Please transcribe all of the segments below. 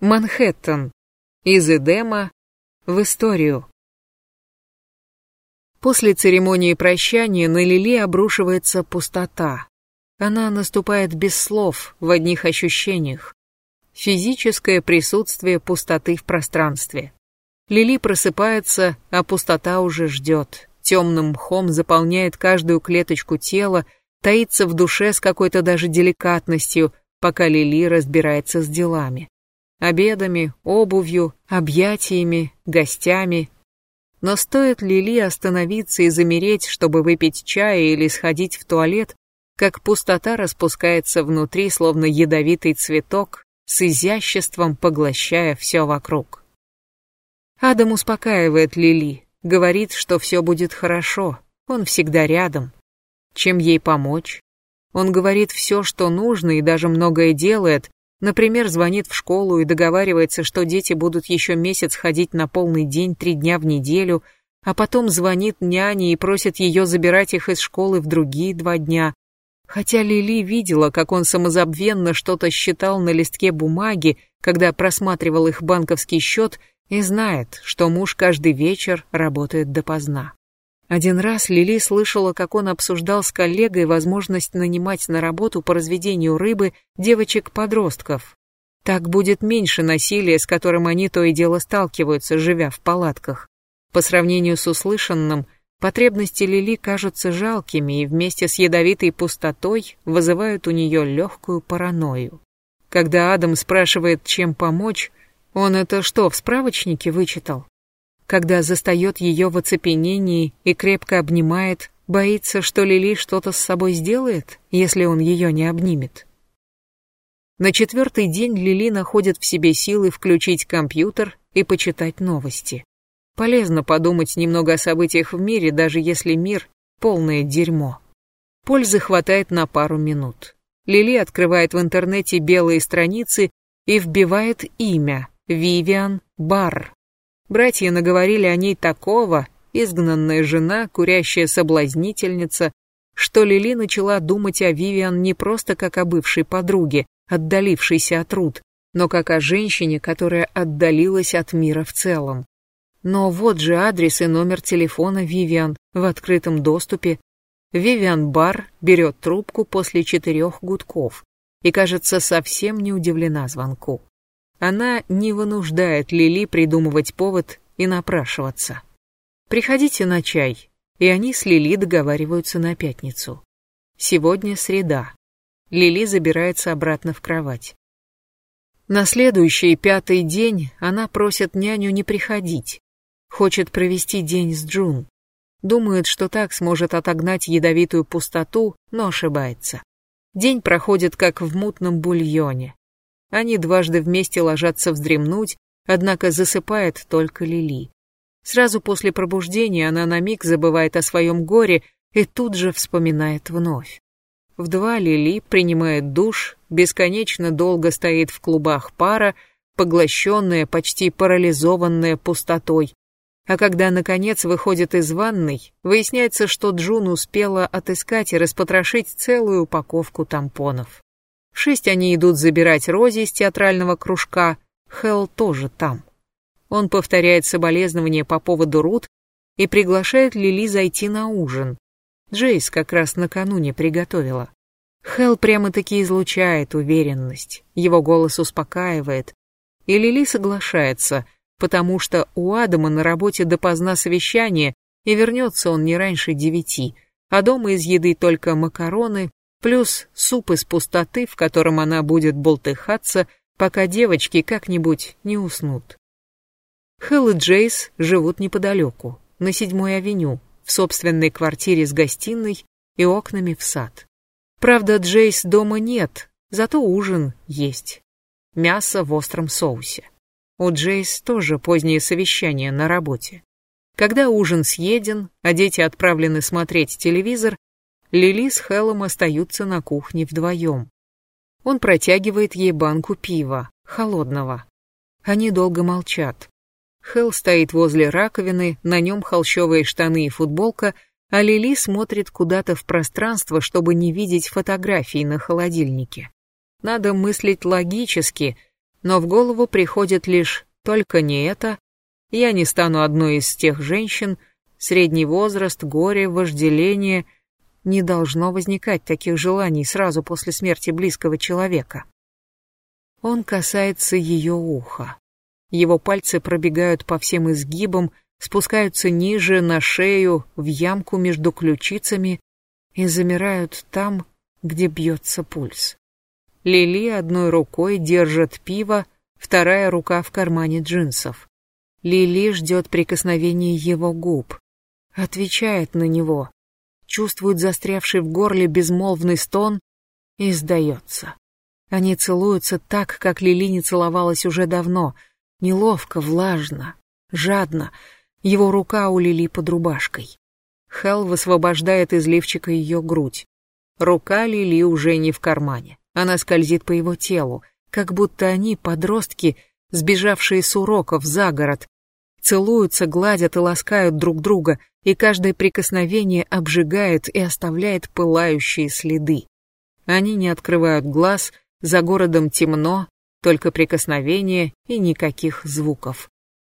Манхэттен. Из Эдема в историю. После церемонии прощания на Лили обрушивается пустота. Она наступает без слов, в одних ощущениях. Физическое присутствие пустоты в пространстве. Лили просыпается, а пустота уже ждет. Темным мхом заполняет каждую клеточку тела, таится в душе с какой-то даже деликатностью, пока Лили разбирается с делами обедами, обувью, объятиями, гостями. Но стоит Лили остановиться и замереть, чтобы выпить чая или сходить в туалет, как пустота распускается внутри, словно ядовитый цветок, с изяществом поглощая все вокруг. Адам успокаивает Лили, говорит, что все будет хорошо, он всегда рядом. Чем ей помочь? Он говорит все, что нужно и даже многое делает, Например, звонит в школу и договаривается, что дети будут еще месяц ходить на полный день три дня в неделю, а потом звонит няне и просит ее забирать их из школы в другие два дня. Хотя Лили видела, как он самозабвенно что-то считал на листке бумаги, когда просматривал их банковский счет, и знает, что муж каждый вечер работает допоздна. Один раз Лили слышала, как он обсуждал с коллегой возможность нанимать на работу по разведению рыбы девочек-подростков. Так будет меньше насилия, с которым они то и дело сталкиваются, живя в палатках. По сравнению с услышанным, потребности Лили кажутся жалкими и вместе с ядовитой пустотой вызывают у нее легкую паранойю. Когда Адам спрашивает, чем помочь, он это что, в справочнике вычитал? Когда застает ее в оцепенении и крепко обнимает, боится, что Лили что-то с собой сделает, если он ее не обнимет. На четвертый день Лили находит в себе силы включить компьютер и почитать новости. Полезно подумать немного о событиях в мире, даже если мир — полное дерьмо. Пользы хватает на пару минут. Лили открывает в интернете белые страницы и вбивает имя Вивиан Барр. Братья наговорили о ней такого, изгнанная жена, курящая соблазнительница, что Лили начала думать о Вивиан не просто как о бывшей подруге, отдалившейся от Рут, но как о женщине, которая отдалилась от мира в целом. Но вот же адрес и номер телефона Вивиан в открытом доступе. Вивиан Бар берет трубку после четырех гудков и, кажется, совсем не удивлена звонку. Она не вынуждает Лили придумывать повод и напрашиваться. Приходите на чай, и они с Лили договариваются на пятницу. Сегодня среда. Лили забирается обратно в кровать. На следующий пятый день она просит няню не приходить. Хочет провести день с Джун. Думает, что так сможет отогнать ядовитую пустоту, но ошибается. День проходит как в мутном бульоне. Они дважды вместе ложатся вздремнуть, однако засыпает только Лили. Сразу после пробуждения она на миг забывает о своем горе и тут же вспоминает вновь. В два Лили принимает душ, бесконечно долго стоит в клубах пара, поглощенная, почти парализованная пустотой. А когда, наконец, выходит из ванной, выясняется, что Джун успела отыскать и распотрошить целую упаковку тампонов. Шесть они идут забирать Рози из театрального кружка, Хелл тоже там. Он повторяет соболезнования по поводу Рут и приглашает Лили зайти на ужин. Джейс как раз накануне приготовила. Хелл прямо-таки излучает уверенность, его голос успокаивает, и Лили соглашается, потому что у Адама на работе допоздна совещание, и вернется он не раньше девяти, а дома из еды только макароны, плюс суп из пустоты, в котором она будет болтыхаться, пока девочки как-нибудь не уснут. Хелл и Джейс живут неподалеку, на седьмой авеню, в собственной квартире с гостиной и окнами в сад. Правда, Джейс дома нет, зато ужин есть. Мясо в остром соусе. У Джейс тоже позднее совещание на работе. Когда ужин съеден, а дети отправлены смотреть телевизор, Лили с Хеллом остаются на кухне вдвоем. Он протягивает ей банку пива, холодного. Они долго молчат. Хелл стоит возле раковины, на нем холщовые штаны и футболка, а Лили смотрит куда-то в пространство, чтобы не видеть фотографий на холодильнике. Надо мыслить логически, Но в голову приходит лишь «только не это», «я не стану одной из тех женщин», «средний возраст», «горе», «вожделение», не должно возникать таких желаний сразу после смерти близкого человека. Он касается ее уха. Его пальцы пробегают по всем изгибам, спускаются ниже, на шею, в ямку между ключицами и замирают там, где бьется пульс. Лили одной рукой держит пиво, вторая рука в кармане джинсов. Лили ждет прикосновения его губ, отвечает на него, чувствует застрявший в горле безмолвный стон и сдается. Они целуются так, как Лили не целовалась уже давно, неловко, влажно, жадно. Его рука у Лили под рубашкой. Хелл высвобождает из лифчика ее грудь. Рука Лили уже не в кармане. Она скользит по его телу, как будто они, подростки, сбежавшие с уроков за город, целуются, гладят и ласкают друг друга, и каждое прикосновение обжигает и оставляет пылающие следы. Они не открывают глаз, за городом темно, только прикосновения и никаких звуков.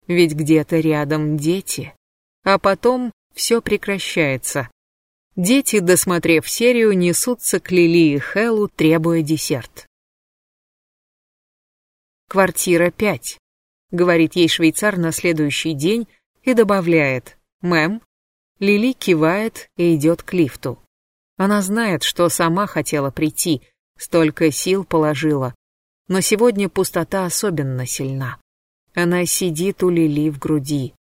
Ведь где-то рядом дети. А потом все прекращается, Дети, досмотрев серию, несутся к Лили и Хеллу, требуя десерт. «Квартира 5», — говорит ей швейцар на следующий день и добавляет «Мэм». Лили кивает и идет к лифту. Она знает, что сама хотела прийти, столько сил положила. Но сегодня пустота особенно сильна. Она сидит у Лили в груди.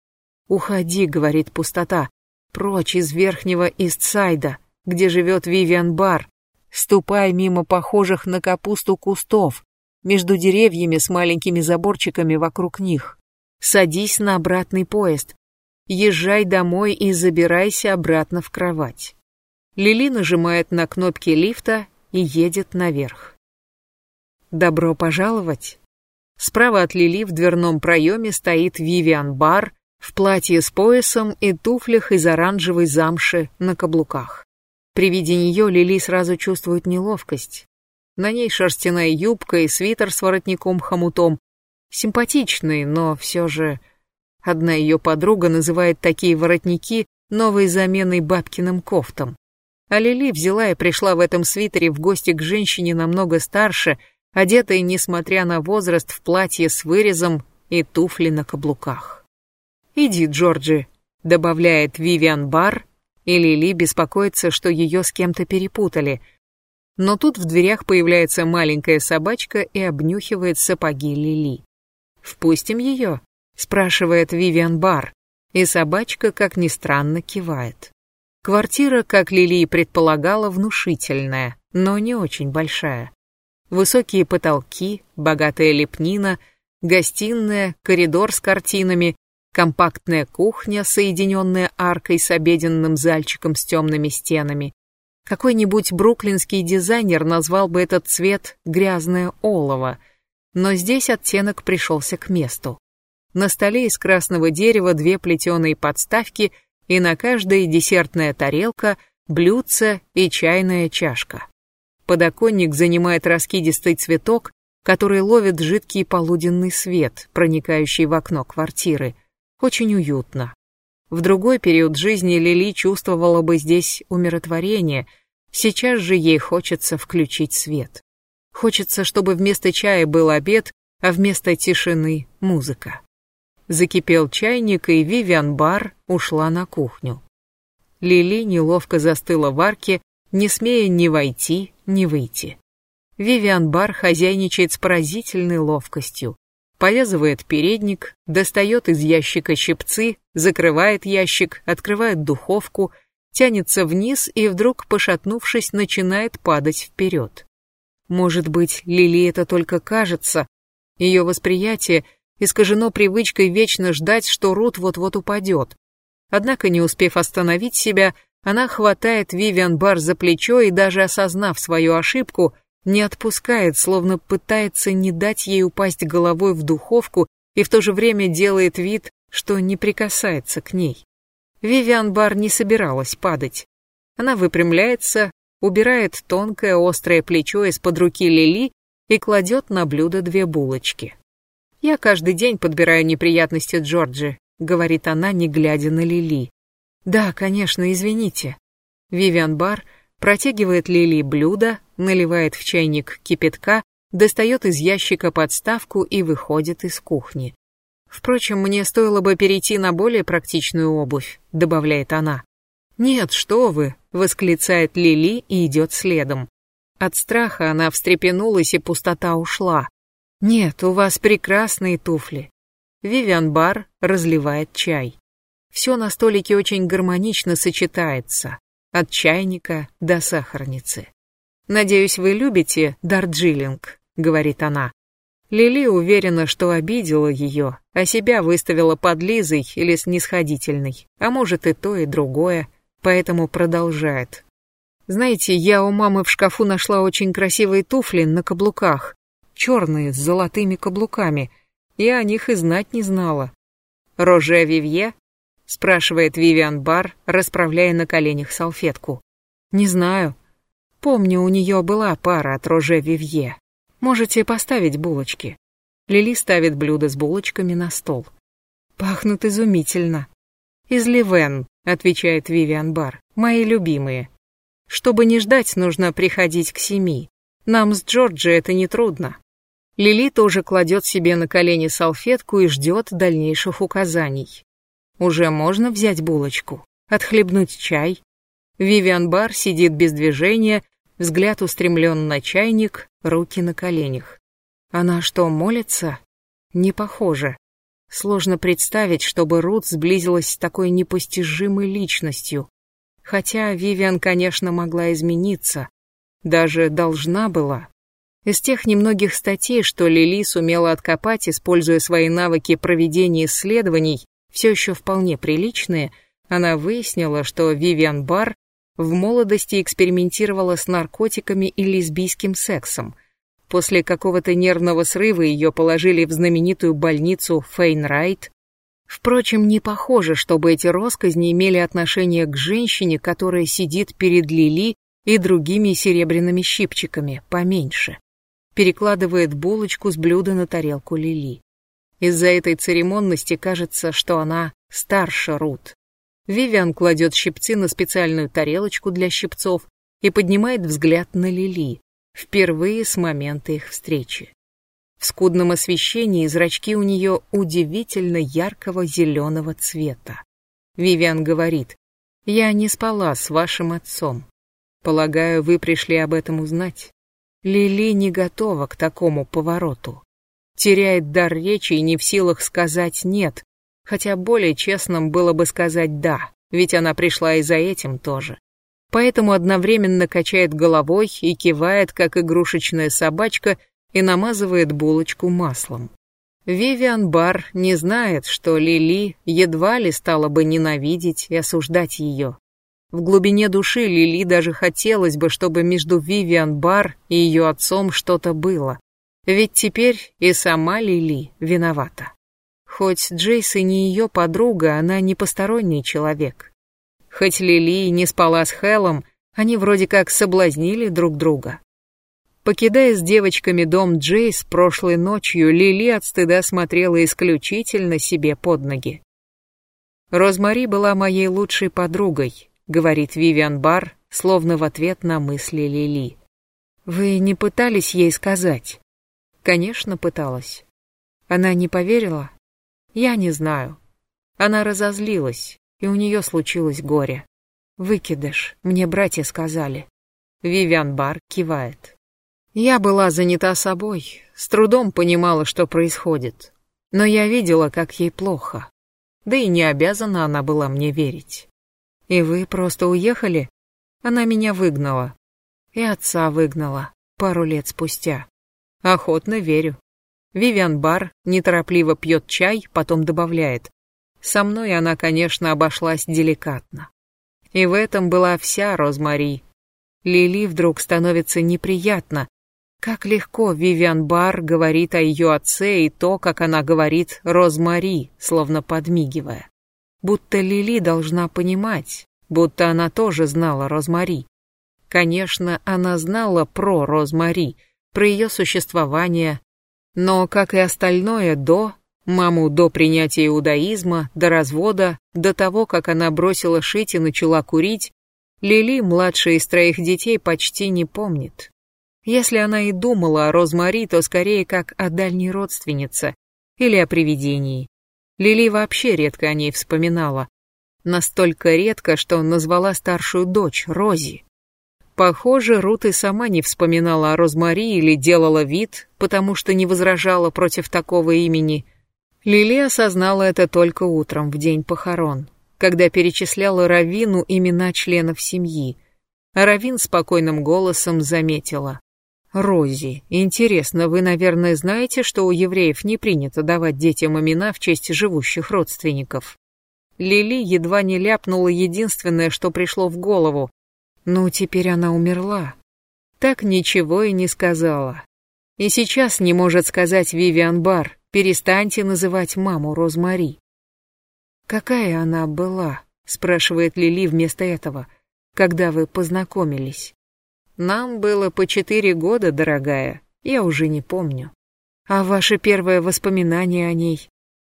«Уходи», — говорит пустота, Прочь из верхнего Истсайда, где живет Вивиан Бар. Ступай мимо похожих на капусту кустов, между деревьями с маленькими заборчиками вокруг них. Садись на обратный поезд. Езжай домой и забирайся обратно в кровать. Лили нажимает на кнопки лифта и едет наверх. Добро пожаловать. Справа от Лили в дверном проеме стоит Вивиан Бар в платье с поясом и туфлях из оранжевой замши на каблуках. При виде нее Лили сразу чувствует неловкость. На ней шерстяная юбка и свитер с воротником-хомутом. Симпатичный, но все же... Одна ее подруга называет такие воротники новой заменой бабкиным кофтам. А Лили взяла и пришла в этом свитере в гости к женщине намного старше, одетой, несмотря на возраст, в платье с вырезом и туфли на каблуках. «Иди, Джорджи», — добавляет Вивиан Бар, и Лили беспокоится, что ее с кем-то перепутали. Но тут в дверях появляется маленькая собачка и обнюхивает сапоги Лили. «Впустим ее?» — спрашивает Вивиан Бар, и собачка, как ни странно, кивает. Квартира, как Лили предполагала, внушительная, но не очень большая. Высокие потолки, богатая лепнина, гостиная, коридор с картинами, компактная кухня, соединенная аркой с обеденным зальчиком с темными стенами. Какой-нибудь бруклинский дизайнер назвал бы этот цвет «грязное олово», но здесь оттенок пришелся к месту. На столе из красного дерева две плетеные подставки и на каждой десертная тарелка, блюдце и чайная чашка. Подоконник занимает раскидистый цветок, который ловит жидкий полуденный свет, проникающий в окно квартиры – очень уютно. В другой период жизни Лили чувствовала бы здесь умиротворение, сейчас же ей хочется включить свет. Хочется, чтобы вместо чая был обед, а вместо тишины — музыка. Закипел чайник, и Вивиан Бар ушла на кухню. Лили неловко застыла в арке, не смея ни войти, ни выйти. Вивиан Бар хозяйничает с поразительной ловкостью повязывает передник, достает из ящика щипцы, закрывает ящик, открывает духовку, тянется вниз и вдруг, пошатнувшись, начинает падать вперед. Может быть, Лили это только кажется, ее восприятие искажено привычкой вечно ждать, что Рут вот-вот упадет. Однако, не успев остановить себя, она хватает Вивиан Бар за плечо и даже осознав свою ошибку, не отпускает, словно пытается не дать ей упасть головой в духовку и в то же время делает вид, что не прикасается к ней. Вивиан Бар не собиралась падать. Она выпрямляется, убирает тонкое острое плечо из-под руки Лили и кладет на блюдо две булочки. «Я каждый день подбираю неприятности Джорджи», — говорит она, не глядя на Лили. «Да, конечно, извините». Вивиан Бар протягивает Лили блюдо, наливает в чайник кипятка, достает из ящика подставку и выходит из кухни. Впрочем, мне стоило бы перейти на более практичную обувь, добавляет она. Нет, что вы, восклицает Лили и идет следом. От страха она встрепенулась и пустота ушла. Нет, у вас прекрасные туфли. Вивиан Бар разливает чай. Все на столике очень гармонично сочетается, от чайника до сахарницы. «Надеюсь, вы любите Дарджилинг», — говорит она. Лили уверена, что обидела ее, а себя выставила подлизой или снисходительной, а может и то, и другое, поэтому продолжает. Знаете, я у мамы в шкафу нашла очень красивые туфли на каблуках, черные, с золотыми каблуками. Я о них и знать не знала. «Роже Вивье?» — спрашивает Вивиан Бар, расправляя на коленях салфетку. «Не знаю. Помню, у нее была пара от Роже Вивье. Можете поставить булочки». Лили ставит блюдо с булочками на стол. «Пахнут изумительно». «Из Ливен», — отвечает Вивиан Бар, — «мои любимые. Чтобы не ждать, нужно приходить к семи. Нам с Джорджи это нетрудно». Лили тоже кладет себе на колени салфетку и ждет дальнейших указаний. Уже можно взять булочку, отхлебнуть чай. Вивиан Бар сидит без движения, взгляд устремлен на чайник, руки на коленях. Она что, молится? Не похоже. Сложно представить, чтобы Рут сблизилась с такой непостижимой личностью. Хотя Вивиан, конечно, могла измениться. Даже должна была. Из тех немногих статей, что Лили сумела откопать, используя свои навыки проведения исследований, все еще вполне приличные, она выяснила, что Вивиан Бар в молодости экспериментировала с наркотиками и лесбийским сексом. После какого-то нервного срыва ее положили в знаменитую больницу Фейнрайт. Впрочем, не похоже, чтобы эти росказни имели отношение к женщине, которая сидит перед Лили и другими серебряными щипчиками, поменьше. Перекладывает булочку с блюда на тарелку Лили. Из-за этой церемонности кажется, что она старше Рут. Вивиан кладет щипцы на специальную тарелочку для щипцов и поднимает взгляд на Лили, впервые с момента их встречи. В скудном освещении зрачки у нее удивительно яркого зеленого цвета. Вивиан говорит, «Я не спала с вашим отцом. Полагаю, вы пришли об этом узнать». Лили не готова к такому повороту. Теряет дар речи и не в силах сказать «нет», хотя более честным было бы сказать «да», ведь она пришла и за этим тоже. Поэтому одновременно качает головой и кивает, как игрушечная собачка, и намазывает булочку маслом. Вивиан Бар не знает, что Лили едва ли стала бы ненавидеть и осуждать ее. В глубине души Лили даже хотелось бы, чтобы между Вивиан Бар и ее отцом что-то было. Ведь теперь и сама Лили виновата. Хоть Джейс и не ее подруга, она не посторонний человек. Хоть Лили не спала с Хелом, они вроде как соблазнили друг друга. Покидая с девочками дом Джейс прошлой ночью, Лили от стыда смотрела исключительно себе под ноги. «Розмари была моей лучшей подругой», — говорит Вивиан Бар, словно в ответ на мысли Лили. «Вы не пытались ей сказать?» «Конечно, пыталась. Она не поверила?» Я не знаю. Она разозлилась, и у нее случилось горе. Выкидыш, мне братья сказали. Вивиан Бар кивает. Я была занята собой, с трудом понимала, что происходит. Но я видела, как ей плохо. Да и не обязана она была мне верить. И вы просто уехали? Она меня выгнала. И отца выгнала, пару лет спустя. Охотно верю. Вивиан Бар неторопливо пьет чай, потом добавляет. Со мной она, конечно, обошлась деликатно. И в этом была вся Розмари. Лили вдруг становится неприятно. Как легко Вивиан Бар говорит о ее отце и то, как она говорит Розмари, словно подмигивая. Будто Лили должна понимать, будто она тоже знала Розмари. Конечно, она знала про Розмари, про ее существование. Но, как и остальное до, маму до принятия иудаизма, до развода, до того, как она бросила шить и начала курить, Лили, младшая из троих детей, почти не помнит. Если она и думала о Розмари, то скорее как о дальней родственнице или о привидении. Лили вообще редко о ней вспоминала. Настолько редко, что назвала старшую дочь Рози. Похоже, Рут и сама не вспоминала о Розмари или делала вид, потому что не возражала против такого имени. Лили осознала это только утром, в день похорон когда перечисляла Равину имена членов семьи. Равин спокойным голосом заметила. «Рози, интересно, вы, наверное, знаете, что у евреев не принято давать детям имена в честь живущих родственников?» Лили едва не ляпнула единственное, что пришло в голову. «Ну, теперь она умерла». Так ничего и не сказала. И сейчас не может сказать Вивиан Бар, перестаньте называть маму Розмари. «Какая она была?» — спрашивает Лили вместо этого. «Когда вы познакомились?» «Нам было по четыре года, дорогая. Я уже не помню». «А ваше первое воспоминание о ней?»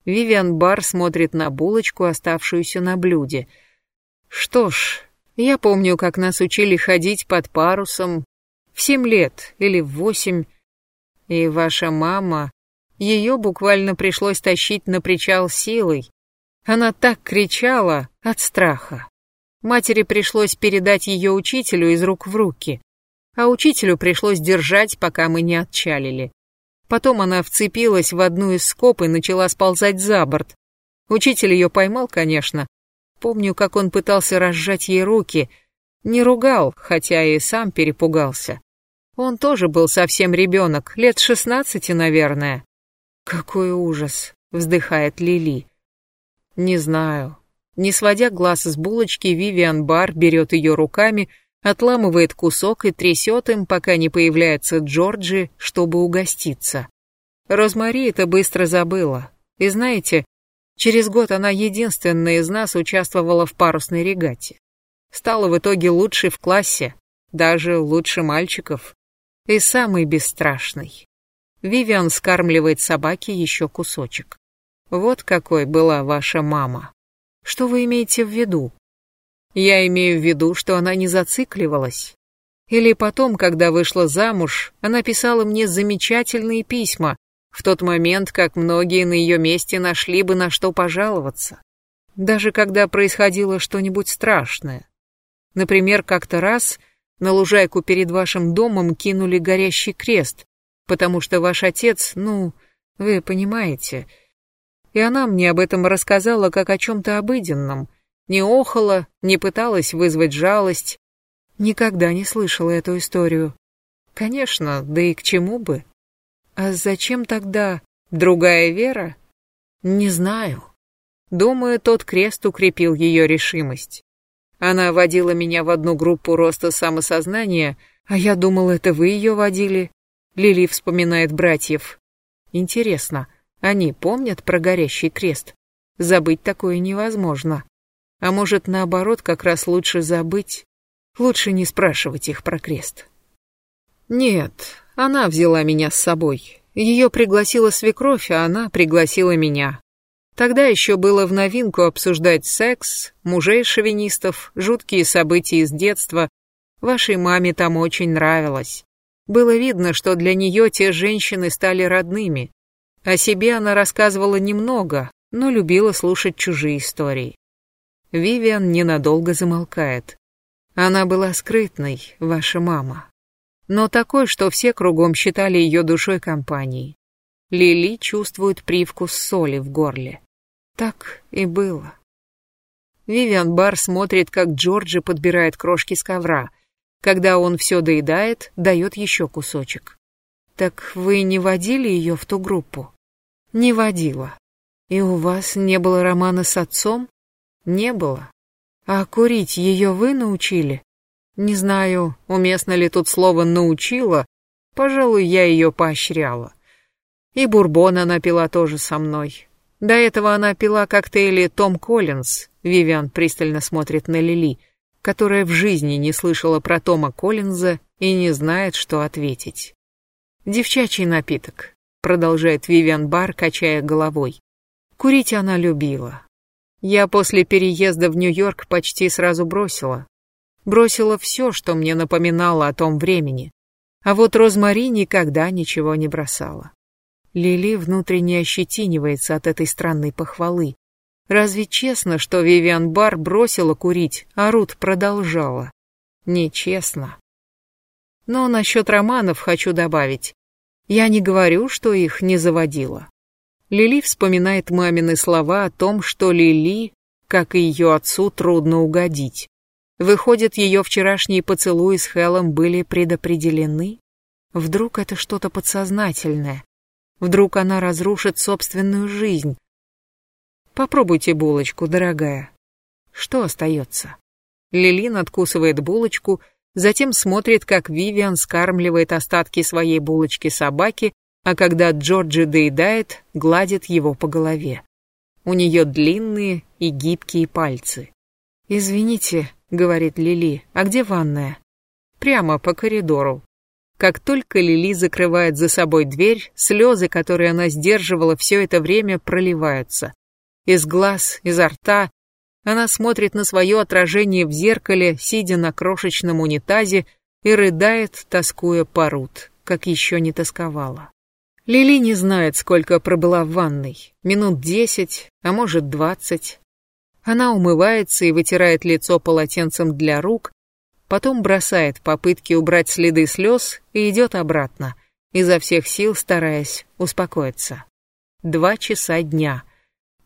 Вивиан Бар смотрит на булочку, оставшуюся на блюде. «Что ж, я помню, как нас учили ходить под парусом в семь лет или в восемь. И ваша мама, ее буквально пришлось тащить на причал силой, она так кричала от страха. Матери пришлось передать ее учителю из рук в руки, а учителю пришлось держать, пока мы не отчалили. Потом она вцепилась в одну из скоб и начала сползать за борт. Учитель ее поймал, конечно. Помню, как он пытался разжать ей руки. Не ругал, хотя и сам перепугался. Он тоже был совсем ребенок, лет шестнадцати, наверное. «Какой ужас!» — вздыхает Лили. Не знаю. Не сводя глаз с булочки, Вивиан Бар берет ее руками, отламывает кусок и трясет им, пока не появляется Джорджи, чтобы угоститься. Розмари это быстро забыла. И знаете, через год она единственная из нас участвовала в парусной регате. Стала в итоге лучшей в классе, даже лучше мальчиков. И самый бесстрашный. Вивиан скармливает собаке еще кусочек. Вот какой была ваша мама. Что вы имеете в виду? Я имею в виду, что она не зацикливалась. Или потом, когда вышла замуж, она писала мне замечательные письма, в тот момент, как многие на ее месте нашли бы на что пожаловаться. Даже когда происходило что-нибудь страшное. Например, как-то раз на лужайку перед вашим домом кинули горящий крест, потому что ваш отец, ну, вы понимаете, и она мне об этом рассказала как о чем-то обыденном. Не охала, не пыталась вызвать жалость. Никогда не слышала эту историю. Конечно, да и к чему бы? А зачем тогда другая вера? Не знаю. Думаю, тот крест укрепил ее решимость. Она водила меня в одну группу роста самосознания, а я думал, это вы ее водили. Лили вспоминает братьев. Интересно, они помнят про горящий крест. Забыть такое невозможно. А может, наоборот, как раз лучше забыть. Лучше не спрашивать их про крест. Нет, она взяла меня с собой. Ее пригласила свекровь, а она пригласила меня. Тогда еще было в новинку обсуждать секс, мужей-шовинистов, жуткие события из детства. Вашей маме там очень нравилось. Было видно, что для нее те женщины стали родными. О себе она рассказывала немного, но любила слушать чужие истории. Вивиан ненадолго замолкает. Она была скрытной, ваша мама. Но такой, что все кругом считали ее душой компании. Лили чувствует привкус соли в горле. Так и было. Вивиан Бар смотрит, как Джорджи подбирает крошки с ковра. Когда он все доедает, дает еще кусочек. Так вы не водили ее в ту группу? Не водила. И у вас не было романа с отцом? Не было. А курить ее вы научили? Не знаю, уместно ли тут слово «научила». Пожалуй, я ее поощряла. И бурбон она пила тоже со мной. До этого она пила коктейли Том Коллинз. Вивиан пристально смотрит на Лили, которая в жизни не слышала про Тома Коллинза и не знает, что ответить. Девчачий напиток, продолжает Вивиан Бар, качая головой. Курить она любила. Я после переезда в Нью-Йорк почти сразу бросила. Бросила все, что мне напоминало о том времени. А вот Розмари никогда ничего не бросала. Лили внутренне ощетинивается от этой странной похвалы. Разве честно, что Вивиан Бар бросила курить, а Рут продолжала? Нечестно. Но насчет романов хочу добавить. Я не говорю, что их не заводила. Лили вспоминает мамины слова о том, что Лили, как и ее отцу, трудно угодить. Выходит, ее вчерашние поцелуи с Хелом были предопределены? Вдруг это что-то подсознательное? Вдруг она разрушит собственную жизнь? Попробуйте булочку, дорогая. Что остается? Лилин откусывает булочку, затем смотрит, как Вивиан скармливает остатки своей булочки собаке, а когда Джорджи доедает, гладит его по голове. У нее длинные и гибкие пальцы. «Извините», — говорит Лили, — «а где ванная?» «Прямо по коридору». Как только Лили закрывает за собой дверь, слезы, которые она сдерживала все это время, проливаются из глаз, изо рта. Она смотрит на свое отражение в зеркале, сидя на крошечном унитазе, и рыдает, тоскуя по Рут, как еще не тосковала. Лили не знает, сколько пробыла в ванной. Минут десять, а может двадцать. Она умывается и вытирает лицо полотенцем для рук, потом бросает попытки убрать следы слез и идет обратно, изо всех сил стараясь успокоиться. Два часа дня.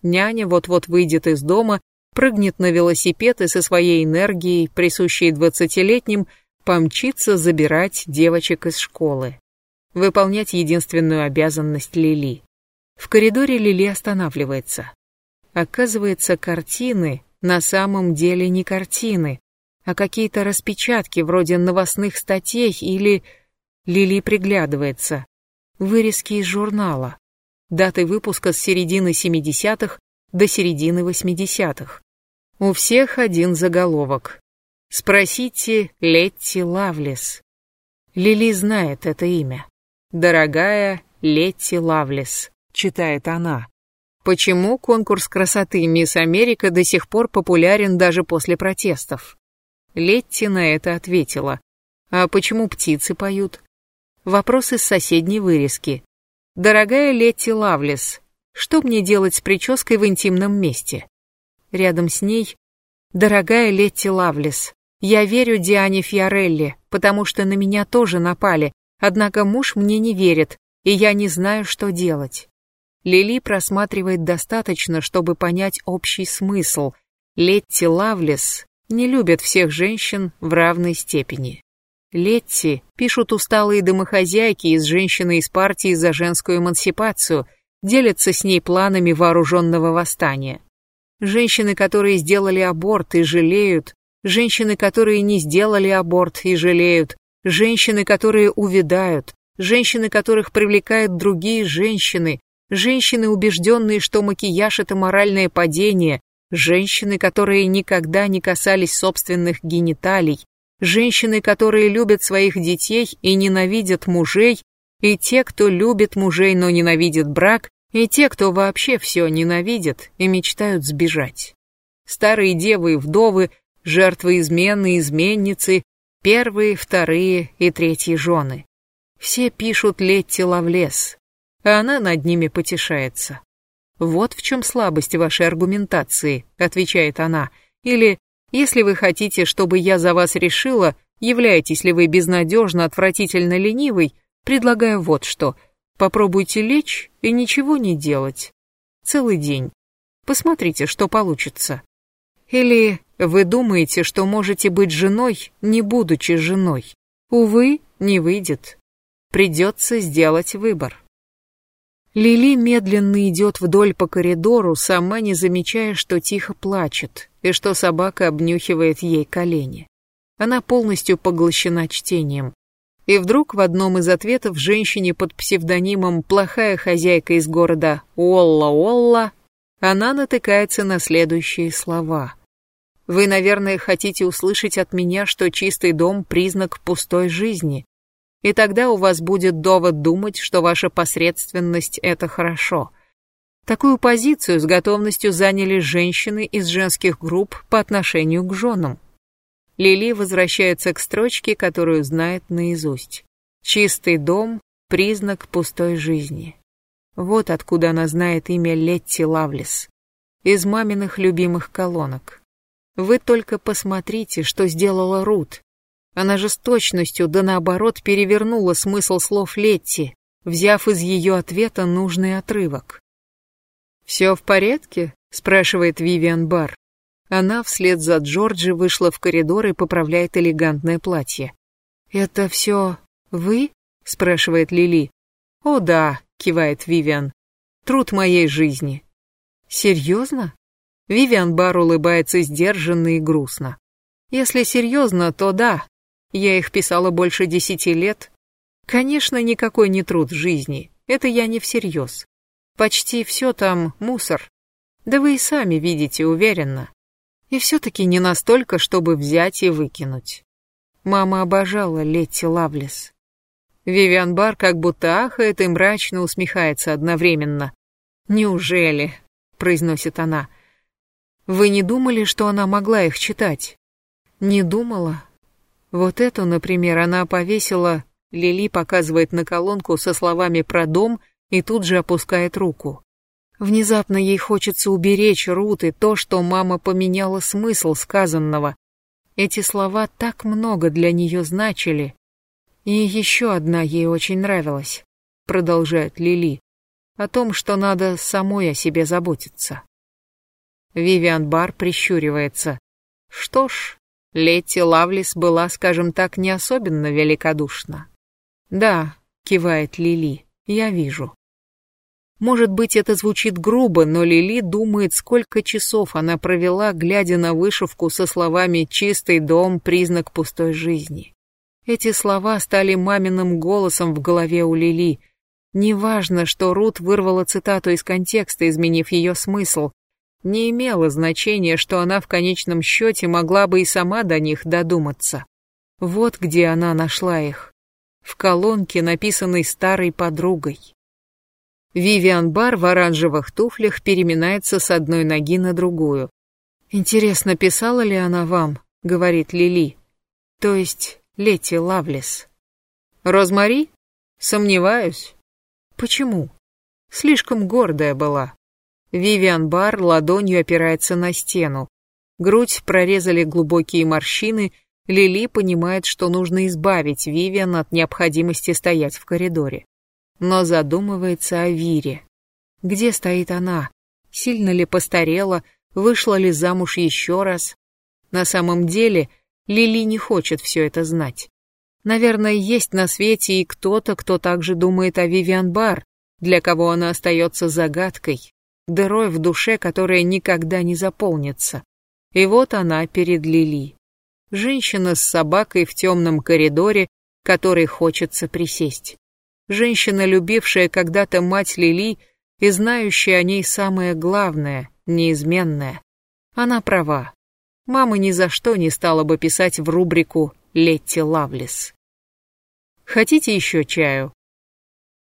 Няня вот-вот выйдет из дома, прыгнет на велосипед и со своей энергией, присущей двадцатилетним, помчится забирать девочек из школы. Выполнять единственную обязанность Лили. В коридоре Лили останавливается. Оказывается, картины на самом деле не картины, а какие-то распечатки вроде новостных статей или... Лили приглядывается. Вырезки из журнала даты выпуска с середины 70-х до середины 80-х. У всех один заголовок. Спросите Летти Лавлес. Лили знает это имя. «Дорогая Летти Лавлес», читает она. Почему конкурс красоты «Мисс Америка» до сих пор популярен даже после протестов? Летти на это ответила. А почему птицы поют? Вопрос из соседней вырезки. «Дорогая Летти Лавлес, что мне делать с прической в интимном месте?» Рядом с ней «Дорогая Летти Лавлес, я верю Диане Фиорелли, потому что на меня тоже напали, однако муж мне не верит, и я не знаю, что делать». Лили просматривает достаточно, чтобы понять общий смысл. Летти Лавлес не любит всех женщин в равной степени. Летти пишут усталые домохозяйки из женщины из партии за женскую эмансипацию, делятся с ней планами вооруженного восстания. Женщины, которые сделали аборт и жалеют, женщины, которые не сделали аборт и жалеют, женщины, которые увядают, женщины, которых привлекают другие женщины, женщины, убежденные, что макияж – это моральное падение, женщины, которые никогда не касались собственных гениталий, женщины, которые любят своих детей и ненавидят мужей, и те, кто любит мужей, но ненавидит брак, и те, кто вообще все ненавидит и мечтают сбежать. Старые девы и вдовы, жертвы измены изменницы, первые, вторые и третьи жены. Все пишут Летти Лавлес, а она над ними потешается. «Вот в чем слабость вашей аргументации», — отвечает она, или если вы хотите, чтобы я за вас решила, являетесь ли вы безнадежно, отвратительно ленивой, предлагаю вот что. Попробуйте лечь и ничего не делать. Целый день. Посмотрите, что получится. Или вы думаете, что можете быть женой, не будучи женой. Увы, не выйдет. Придется сделать выбор. Лили медленно идет вдоль по коридору, сама не замечая, что тихо плачет, и что собака обнюхивает ей колени. Она полностью поглощена чтением. И вдруг в одном из ответов женщине под псевдонимом «Плохая хозяйка из города Уолла-Уолла» она натыкается на следующие слова. «Вы, наверное, хотите услышать от меня, что чистый дом – признак пустой жизни. И тогда у вас будет довод думать, что ваша посредственность — это хорошо. Такую позицию с готовностью заняли женщины из женских групп по отношению к женам. Лили возвращается к строчке, которую знает наизусть. «Чистый дом — признак пустой жизни». Вот откуда она знает имя Летти Лавлес. Из маминых любимых колонок. Вы только посмотрите, что сделала Рут. Она же с точностью, да наоборот, перевернула смысл слов Летти, взяв из ее ответа нужный отрывок. «Все в порядке?» — спрашивает Вивиан Бар. Она вслед за Джорджи вышла в коридор и поправляет элегантное платье. «Это все вы?» — спрашивает Лили. «О да», — кивает Вивиан. «Труд моей жизни». «Серьезно?» Вивиан Бар улыбается сдержанно и грустно. «Если серьезно, то да. Я их писала больше десяти лет. Конечно, никакой не труд жизни. Это я не всерьез. Почти все там мусор. Да вы и сами видите уверенно. И все-таки не настолько, чтобы взять и выкинуть. Мама обожала Летти Лавлес. Вивиан Бар как будто ахает и мрачно усмехается одновременно. «Неужели?» — произносит она. «Вы не думали, что она могла их читать?» «Не думала. Вот эту, например, она повесила...» Лили показывает на колонку со словами про дом — и тут же опускает руку. Внезапно ей хочется уберечь Рут и то, что мама поменяла смысл сказанного. Эти слова так много для нее значили. И еще одна ей очень нравилась, продолжает Лили, о том, что надо самой о себе заботиться. Вивиан Бар прищуривается. Что ж, Летти Лавлис была, скажем так, не особенно великодушна. Да, кивает Лили, я вижу. Может быть, это звучит грубо, но Лили думает, сколько часов она провела, глядя на вышивку со словами «чистый дом – признак пустой жизни». Эти слова стали маминым голосом в голове у Лили. Неважно, что Рут вырвала цитату из контекста, изменив ее смысл. Не имело значения, что она в конечном счете могла бы и сама до них додуматься. Вот где она нашла их. В колонке, написанной старой подругой. Вивиан Бар в оранжевых туфлях переминается с одной ноги на другую. «Интересно, писала ли она вам?» — говорит Лили. «То есть Лети Лавлес». «Розмари? Сомневаюсь». «Почему?» «Слишком гордая была». Вивиан Бар ладонью опирается на стену. Грудь прорезали глубокие морщины, Лили понимает, что нужно избавить Вивиан от необходимости стоять в коридоре но задумывается о Вире. Где стоит она? Сильно ли постарела? Вышла ли замуж еще раз? На самом деле, Лили не хочет все это знать. Наверное, есть на свете и кто-то, кто также думает о Вивиан Бар, для кого она остается загадкой, дырой в душе, которая никогда не заполнится. И вот она перед Лили. Женщина с собакой в темном коридоре, которой хочется присесть женщина, любившая когда-то мать Лили и знающая о ней самое главное, неизменное. Она права. Мама ни за что не стала бы писать в рубрику «Летти Лавлес». «Хотите еще чаю?»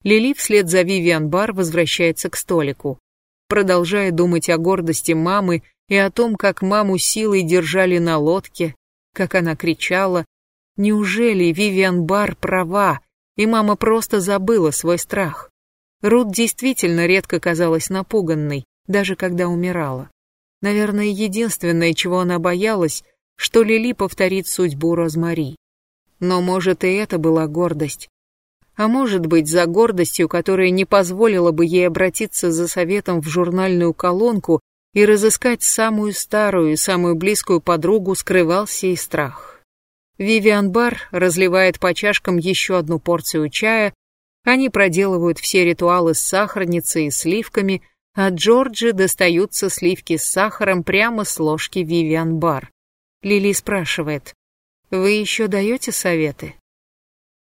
Лили вслед за Вивиан Бар возвращается к столику, продолжая думать о гордости мамы и о том, как маму силой держали на лодке, как она кричала. Неужели Вивиан Бар права, и мама просто забыла свой страх. Рут действительно редко казалась напуганной, даже когда умирала. Наверное, единственное, чего она боялась, что Лили повторит судьбу Розмари. Но, может, и это была гордость. А может быть, за гордостью, которая не позволила бы ей обратиться за советом в журнальную колонку и разыскать самую старую и самую близкую подругу, скрывался и страх. Вивиан Бар разливает по чашкам еще одну порцию чая, они проделывают все ритуалы с сахарницей и сливками, а Джорджи достаются сливки с сахаром прямо с ложки Вивиан Бар. Лили спрашивает, «Вы еще даете советы?»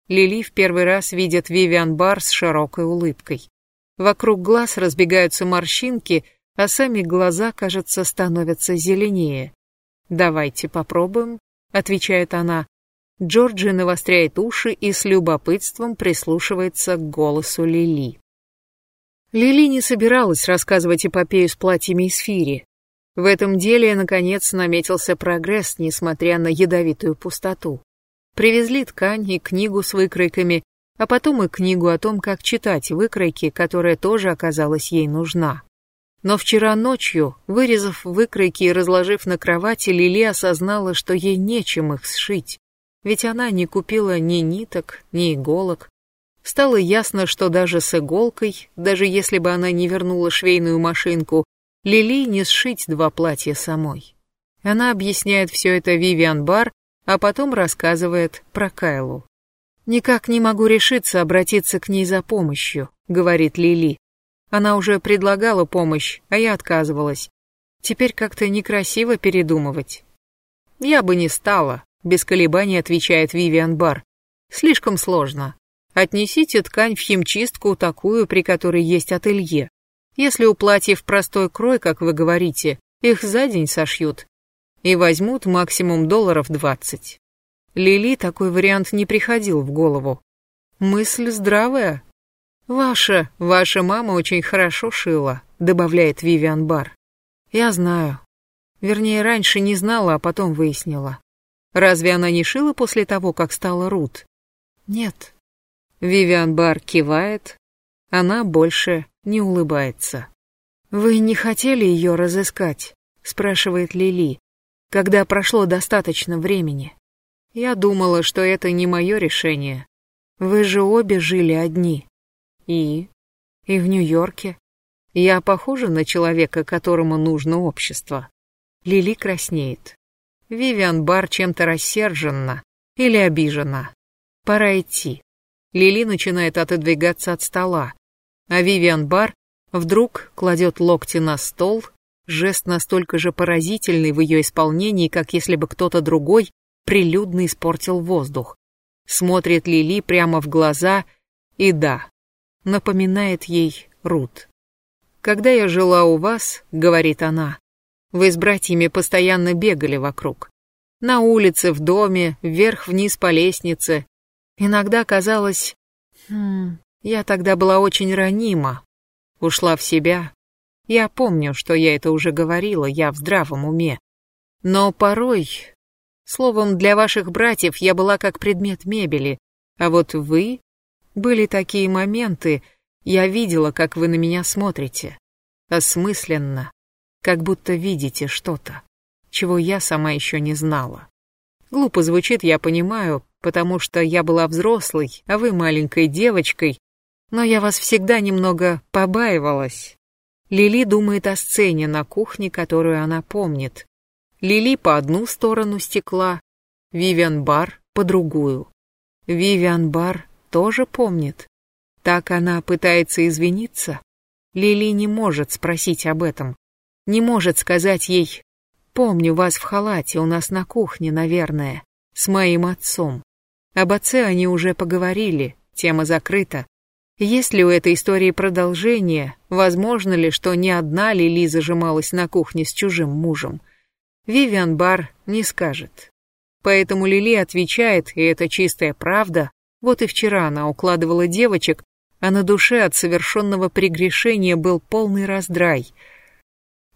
Лили в первый раз видит Вивиан Бар с широкой улыбкой. Вокруг глаз разбегаются морщинки, а сами глаза, кажется, становятся зеленее. «Давайте попробуем», отвечает она. Джорджи навостряет уши и с любопытством прислушивается к голосу Лили. Лили не собиралась рассказывать эпопею с платьями из фири. В этом деле, наконец, наметился прогресс, несмотря на ядовитую пустоту. Привезли ткань и книгу с выкройками, а потом и книгу о том, как читать выкройки, которая тоже оказалась ей нужна. Но вчера ночью, вырезав выкройки и разложив на кровати, Лили осознала, что ей нечем их сшить, ведь она не купила ни ниток, ни иголок. Стало ясно, что даже с иголкой, даже если бы она не вернула швейную машинку, Лили не сшить два платья самой. Она объясняет все это Вивиан Бар, а потом рассказывает про Кайлу. «Никак не могу решиться обратиться к ней за помощью», — говорит Лили. Она уже предлагала помощь, а я отказывалась. Теперь как-то некрасиво передумывать. «Я бы не стала», — без колебаний отвечает Вивиан Бар. «Слишком сложно. Отнесите ткань в химчистку, такую, при которой есть ателье. Если у платьев простой крой, как вы говорите, их за день сошьют. И возьмут максимум долларов двадцать. Лили такой вариант не приходил в голову. Мысль здравая. Ваша, ваша мама очень хорошо шила, добавляет Вивиан Бар. Я знаю. Вернее, раньше не знала, а потом выяснила. Разве она не шила после того, как стала Рут? Нет. Вивиан Бар кивает. Она больше не улыбается. «Вы не хотели ее разыскать?» — спрашивает Лили, когда прошло достаточно времени. Я думала, что это не мое решение. Вы же обе жили одни. И? И в Нью-Йорке. Я похожа на человека, которому нужно общество. Лили краснеет. Вивиан Бар чем-то рассержена или обижена. Пора идти. Лили начинает отодвигаться от стола, а Вивиан Бар вдруг кладет локти на стол, жест настолько же поразительный в ее исполнении, как если бы кто-то другой прилюдно испортил воздух. Смотрит Лили прямо в глаза и да, напоминает ей Рут. «Когда я жила у вас, — говорит она, — вы с братьями постоянно бегали вокруг. На улице, в доме, вверх-вниз по лестнице. Иногда казалось... Хм, я тогда была очень ранима, ушла в себя. Я помню, что я это уже говорила, я в здравом уме. Но порой Словом, для ваших братьев я была как предмет мебели, а вот вы... Были такие моменты, я видела, как вы на меня смотрите. Осмысленно, как будто видите что-то, чего я сама еще не знала. Глупо звучит, я понимаю, потому что я была взрослой, а вы маленькой девочкой, но я вас всегда немного побаивалась. Лили думает о сцене на кухне, которую она помнит. Лили по одну сторону стекла, Вивиан Бар по другую. Вивиан Бар тоже помнит. Так она пытается извиниться. Лили не может спросить об этом. Не может сказать ей «Помню вас в халате у нас на кухне, наверное, с моим отцом». Об отце они уже поговорили, тема закрыта. Есть ли у этой истории продолжение? Возможно ли, что не одна Лили зажималась на кухне с чужим мужем? Вивиан Бар не скажет. Поэтому Лили отвечает, и это чистая правда, вот и вчера она укладывала девочек, а на душе от совершенного прегрешения был полный раздрай.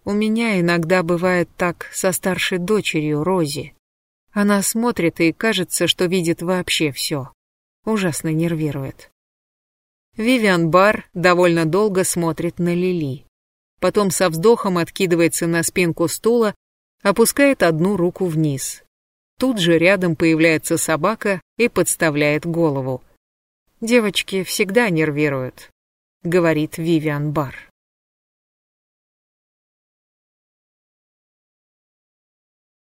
У меня иногда бывает так со старшей дочерью Рози. Она смотрит и кажется, что видит вообще все. Ужасно нервирует. Вивиан Бар довольно долго смотрит на Лили. Потом со вздохом откидывается на спинку стула опускает одну руку вниз. Тут же рядом появляется собака и подставляет голову. «Девочки всегда нервируют», — говорит Вивиан Бар.